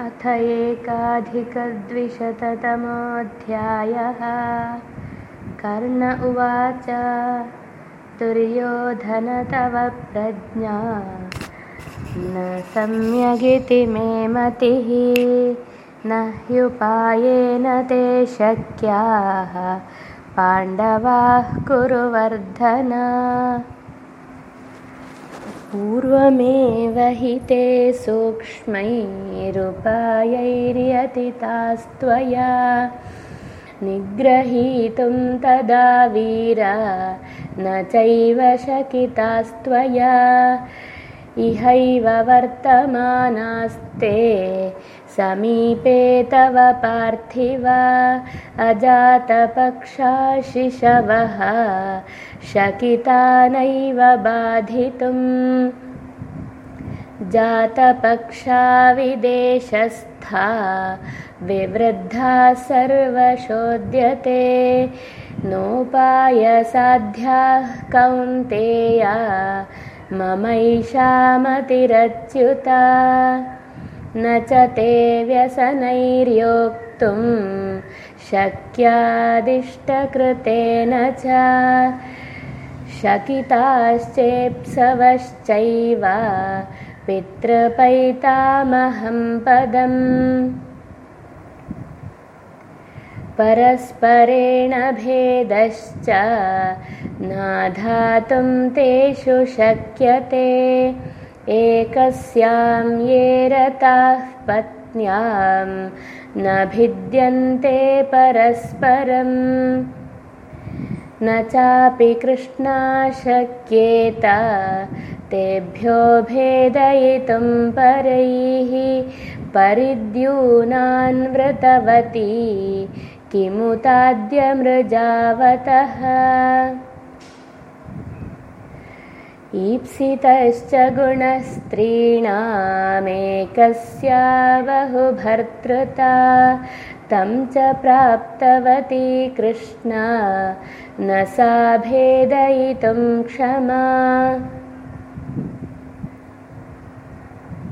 अथ एकाधिकद्विशततमोऽध्यायः। कर्ण उवाच दुर्योधन तव प्रज्ञा। न सम्यगिति मे मतिः न ह्युपायेन ते शक्याः। पाण्डवाः कुरुवर्धन पूर्वमेव हि ते सूक्ष्मैरुपायैर्यतितास्त्वया निग्रहीतुं तदा वीरा न चैव शकितास्त्वया इहैव वर्तमानास्ते। समीपे तव पार्थिव अजातपक्षाशिशवः शकिता नैव बाधितुम्। जातपक्षा विदेशस्था विवृद्धा सर्वशोद्यते नोपायसाध्याः कौन्तेया ममैषामतिरच्युता। न च ते व्यसनैर्योक्तुं शक्यादिष्टकृतेन च। शकिताश्चेप्सवश्चैव पितृपैतामहं पदम् परस्परेण भेदश्च। नाधातुं तेषु शक्यते। एकस्यां ये रताः पत्न्यां न भिद्यन्ते परस्परम्। न चापि कृष्णा शक्येत तेभ्यो भेदयितुं परैः परिद्यूनान्वृतवती किमुताद्यमृजावतः ईप्सितश्च गुणस्त्रीणामेकस्या बहुभर्तृता तं च प्राप्तवती कृष्णा न सा भेदयितुं क्षमा